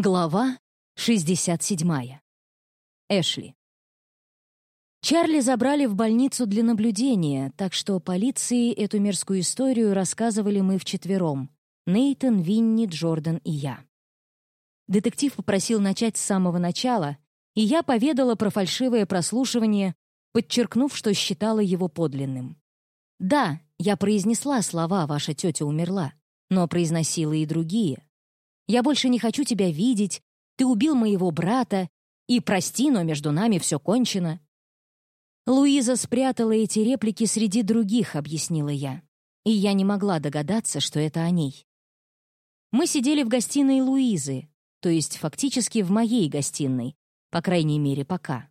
Глава 67. Эшли. Чарли забрали в больницу для наблюдения, так что полиции эту мерзкую историю рассказывали мы вчетвером — Нейтан, Винни, Джордан и я. Детектив попросил начать с самого начала, и я поведала про фальшивое прослушивание, подчеркнув, что считала его подлинным. Да, я произнесла слова «ваша тетя умерла», но произносила и другие — я больше не хочу тебя видеть. Ты убил моего брата. И прости, но между нами все кончено». Луиза спрятала эти реплики среди других, объяснила я. И я не могла догадаться, что это о ней. Мы сидели в гостиной Луизы, то есть фактически в моей гостиной, по крайней мере, пока.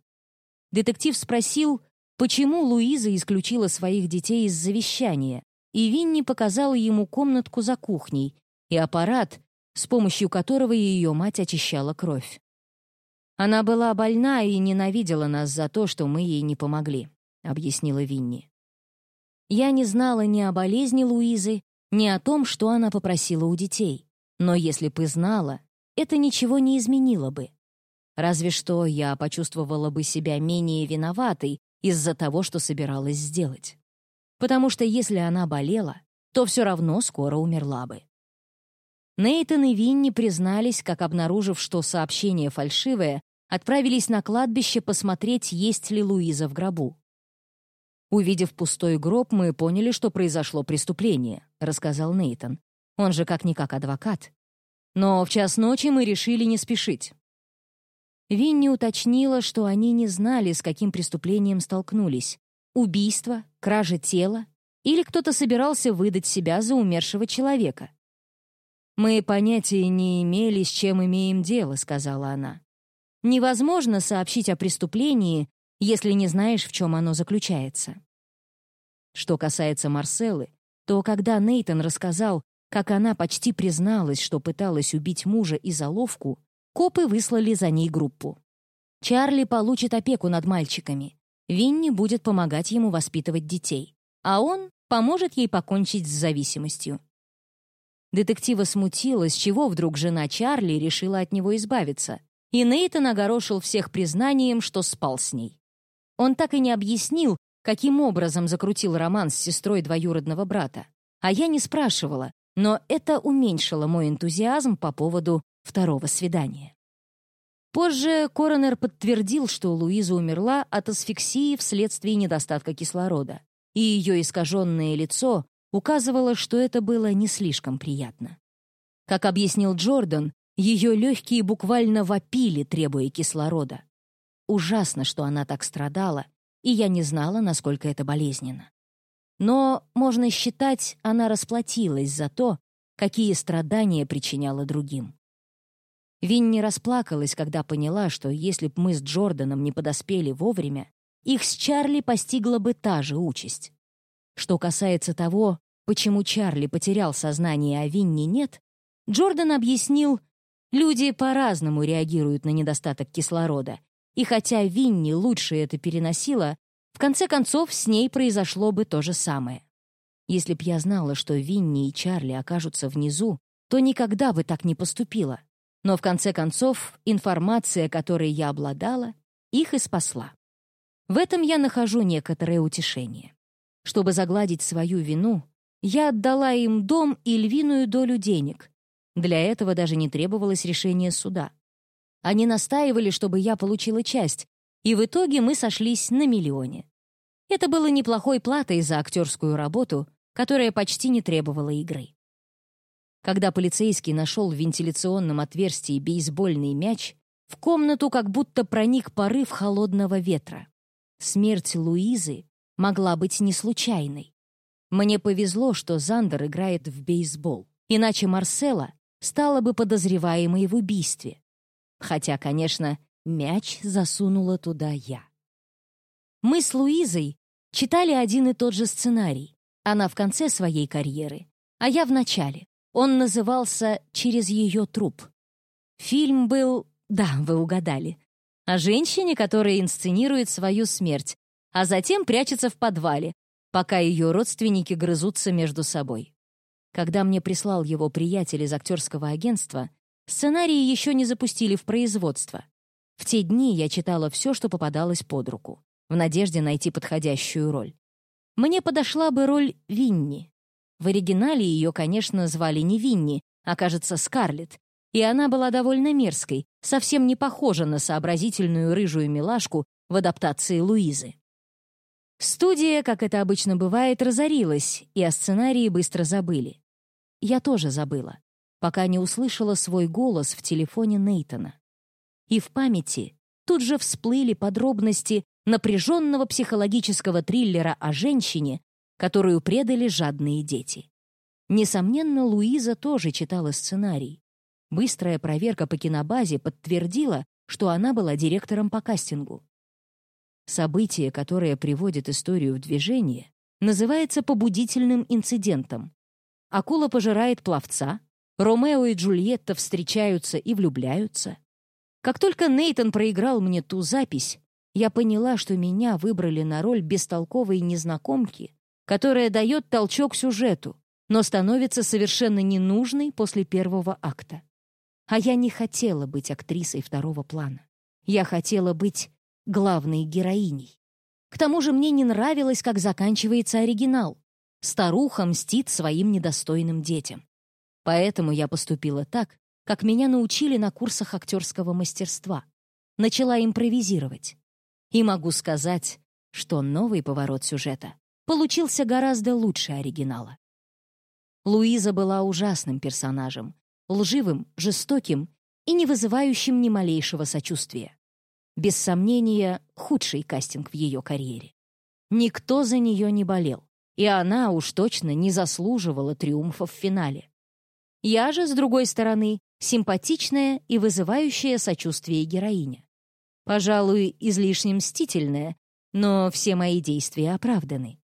Детектив спросил, почему Луиза исключила своих детей из завещания, и Винни показала ему комнатку за кухней и аппарат, с помощью которого ее мать очищала кровь. «Она была больна и ненавидела нас за то, что мы ей не помогли», — объяснила Винни. Я не знала ни о болезни Луизы, ни о том, что она попросила у детей. Но если бы знала, это ничего не изменило бы. Разве что я почувствовала бы себя менее виноватой из-за того, что собиралась сделать. Потому что если она болела, то все равно скоро умерла бы. Нейтан и Винни признались, как обнаружив, что сообщение фальшивое, отправились на кладбище посмотреть, есть ли Луиза в гробу. «Увидев пустой гроб, мы поняли, что произошло преступление», — рассказал Нейтан. «Он же как-никак адвокат. Но в час ночи мы решили не спешить». Винни уточнила, что они не знали, с каким преступлением столкнулись. Убийство, кража тела или кто-то собирался выдать себя за умершего человека. «Мы понятия не имели, с чем имеем дело», — сказала она. «Невозможно сообщить о преступлении, если не знаешь, в чем оно заключается». Что касается Марселы, то когда Нейтон рассказал, как она почти призналась, что пыталась убить мужа и заловку, копы выслали за ней группу. Чарли получит опеку над мальчиками. Винни будет помогать ему воспитывать детей, а он поможет ей покончить с зависимостью. Детектива смутило, с чего вдруг жена Чарли решила от него избавиться, и Нейтан огорошил всех признанием, что спал с ней. Он так и не объяснил, каким образом закрутил роман с сестрой двоюродного брата. А я не спрашивала, но это уменьшило мой энтузиазм по поводу второго свидания. Позже коронер подтвердил, что Луиза умерла от асфиксии вследствие недостатка кислорода, и ее искаженное лицо указывало, что это было не слишком приятно. Как объяснил Джордан, ее легкие буквально вопили, требуя кислорода. Ужасно, что она так страдала, и я не знала, насколько это болезненно. Но, можно считать, она расплатилась за то, какие страдания причиняла другим. Винни расплакалась, когда поняла, что если б мы с Джорданом не подоспели вовремя, их с Чарли постигла бы та же участь. Что касается того, почему Чарли потерял сознание, а Винни нет, Джордан объяснил, люди по-разному реагируют на недостаток кислорода, и хотя Винни лучше это переносила, в конце концов с ней произошло бы то же самое. Если б я знала, что Винни и Чарли окажутся внизу, то никогда бы так не поступила. Но в конце концов информация, которой я обладала, их и спасла. В этом я нахожу некоторое утешение. Чтобы загладить свою вину, я отдала им дом и львиную долю денег. Для этого даже не требовалось решение суда. Они настаивали, чтобы я получила часть, и в итоге мы сошлись на миллионе. Это было неплохой платой за актерскую работу, которая почти не требовала игры. Когда полицейский нашел в вентиляционном отверстии бейсбольный мяч, в комнату как будто проник порыв холодного ветра. Смерть Луизы могла быть не случайной. Мне повезло, что Зандер играет в бейсбол, иначе Марсела стала бы подозреваемой в убийстве. Хотя, конечно, мяч засунула туда я. Мы с Луизой читали один и тот же сценарий. Она в конце своей карьеры, а я в начале. Он назывался «Через ее труп». Фильм был, да, вы угадали, о женщине, которая инсценирует свою смерть, а затем прячется в подвале, пока ее родственники грызутся между собой. Когда мне прислал его приятель из актерского агентства, Сценарии еще не запустили в производство. В те дни я читала все, что попадалось под руку, в надежде найти подходящую роль. Мне подошла бы роль Винни. В оригинале ее, конечно, звали не Винни, а, кажется, Скарлетт, и она была довольно мерзкой, совсем не похожа на сообразительную рыжую милашку в адаптации Луизы. Студия, как это обычно бывает, разорилась, и о сценарии быстро забыли. Я тоже забыла, пока не услышала свой голос в телефоне Нейтона. И в памяти тут же всплыли подробности напряженного психологического триллера о женщине, которую предали жадные дети. Несомненно, Луиза тоже читала сценарий. Быстрая проверка по кинобазе подтвердила, что она была директором по кастингу. Событие, которое приводит историю в движение, называется побудительным инцидентом. Акула пожирает пловца, Ромео и Джульетта встречаются и влюбляются. Как только Нейтон проиграл мне ту запись, я поняла, что меня выбрали на роль бестолковой незнакомки, которая дает толчок сюжету, но становится совершенно ненужной после первого акта. А я не хотела быть актрисой второго плана. Я хотела быть главной героиней. К тому же мне не нравилось, как заканчивается оригинал. Старуха мстит своим недостойным детям. Поэтому я поступила так, как меня научили на курсах актерского мастерства. Начала импровизировать. И могу сказать, что новый поворот сюжета получился гораздо лучше оригинала. Луиза была ужасным персонажем, лживым, жестоким и не вызывающим ни малейшего сочувствия. Без сомнения, худший кастинг в ее карьере. Никто за нее не болел, и она уж точно не заслуживала триумфа в финале. Я же, с другой стороны, симпатичная и вызывающая сочувствие героиня. Пожалуй, излишне мстительная, но все мои действия оправданы.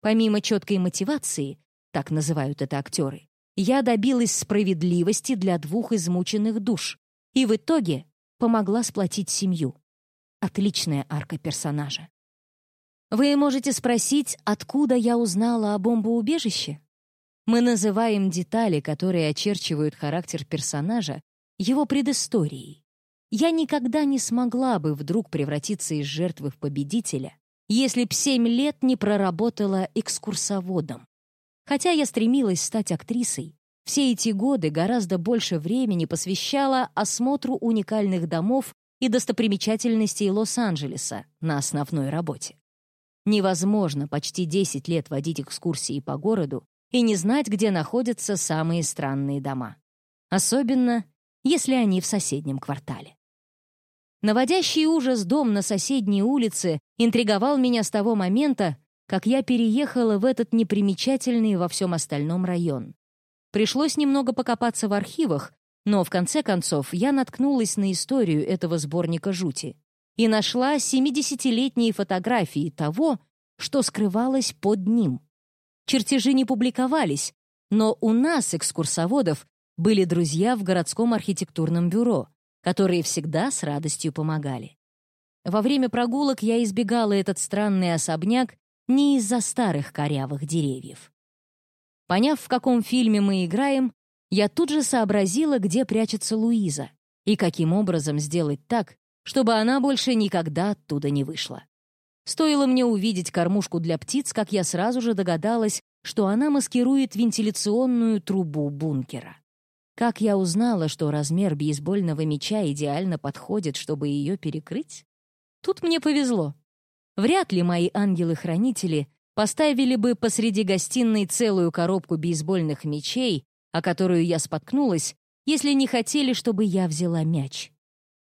Помимо четкой мотивации, так называют это актеры, я добилась справедливости для двух измученных душ и в итоге помогла сплотить семью. Отличная арка персонажа. Вы можете спросить, откуда я узнала о бомбоубежище? Мы называем детали, которые очерчивают характер персонажа, его предысторией. Я никогда не смогла бы вдруг превратиться из жертвы в победителя, если б семь лет не проработала экскурсоводом. Хотя я стремилась стать актрисой, все эти годы гораздо больше времени посвящала осмотру уникальных домов и достопримечательностей Лос-Анджелеса на основной работе. Невозможно почти 10 лет водить экскурсии по городу и не знать, где находятся самые странные дома. Особенно, если они в соседнем квартале. Наводящий ужас дом на соседней улице интриговал меня с того момента, как я переехала в этот непримечательный во всем остальном район. Пришлось немного покопаться в архивах, но в конце концов я наткнулась на историю этого сборника жути и нашла 70-летние фотографии того, что скрывалось под ним. Чертежи не публиковались, но у нас, экскурсоводов, были друзья в городском архитектурном бюро, которые всегда с радостью помогали. Во время прогулок я избегала этот странный особняк не из-за старых корявых деревьев. Поняв, в каком фильме мы играем, я тут же сообразила, где прячется Луиза и каким образом сделать так, чтобы она больше никогда оттуда не вышла. Стоило мне увидеть кормушку для птиц, как я сразу же догадалась, что она маскирует вентиляционную трубу бункера. Как я узнала, что размер бейсбольного мяча идеально подходит, чтобы ее перекрыть? Тут мне повезло. Вряд ли мои ангелы-хранители поставили бы посреди гостиной целую коробку бейсбольных мячей, о которую я споткнулась, если не хотели, чтобы я взяла мяч.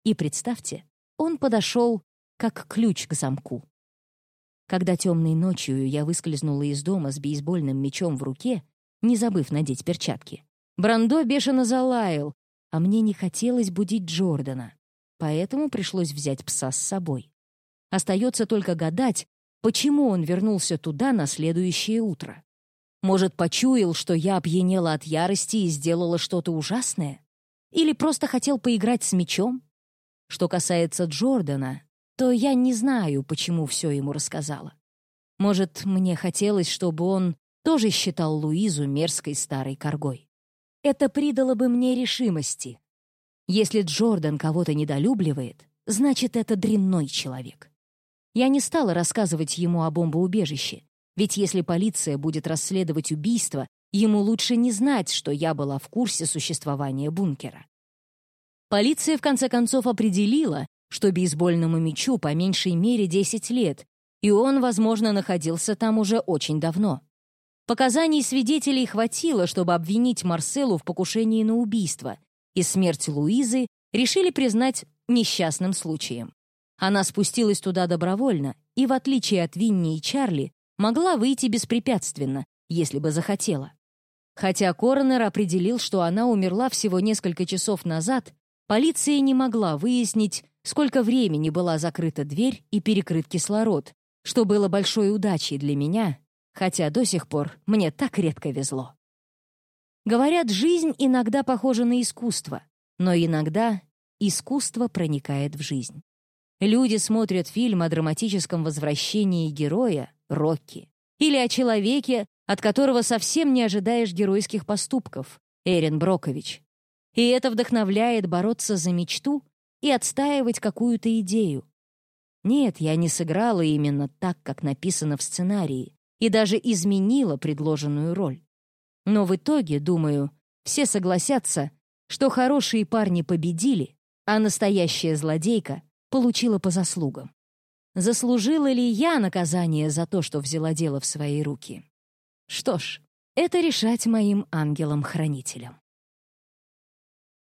И представьте, он подошел как ключ к замку. Когда темной ночью я выскользнула из дома с бейсбольным мячом в руке, не забыв надеть перчатки, Брандо бешено залаял, а мне не хотелось будить Джордана, поэтому пришлось взять пса с собой. Остается только гадать, почему он вернулся туда на следующее утро. Может, почуял, что я опьянела от ярости и сделала что-то ужасное? Или просто хотел поиграть с мечом? Что касается Джордана, то я не знаю, почему все ему рассказала. Может, мне хотелось, чтобы он тоже считал Луизу мерзкой старой коргой. Это придало бы мне решимости. Если Джордан кого-то недолюбливает, значит, это дрянной человек. Я не стала рассказывать ему о бомбоубежище, ведь если полиция будет расследовать убийство, ему лучше не знать, что я была в курсе существования бункера. Полиция в конце концов определила, что бейсбольному мячу по меньшей мере 10 лет, и он, возможно, находился там уже очень давно. Показаний свидетелей хватило, чтобы обвинить Марселу в покушении на убийство, и смерть Луизы решили признать несчастным случаем. Она спустилась туда добровольно и, в отличие от Винни и Чарли, могла выйти беспрепятственно, если бы захотела. Хотя коронер определил, что она умерла всего несколько часов назад, полиция не могла выяснить, сколько времени была закрыта дверь и перекрыт кислород, что было большой удачей для меня, хотя до сих пор мне так редко везло. Говорят, жизнь иногда похожа на искусство, но иногда искусство проникает в жизнь. Люди смотрят фильм о драматическом возвращении героя, Рокки, или о человеке, от которого совсем не ожидаешь геройских поступков, Эрин Брокович. И это вдохновляет бороться за мечту и отстаивать какую-то идею. Нет, я не сыграла именно так, как написано в сценарии, и даже изменила предложенную роль. Но в итоге, думаю, все согласятся, что хорошие парни победили, а настоящая злодейка получила по заслугам. Заслужила ли я наказание за то, что взяла дело в свои руки? Что ж, это решать моим ангелам-хранителям.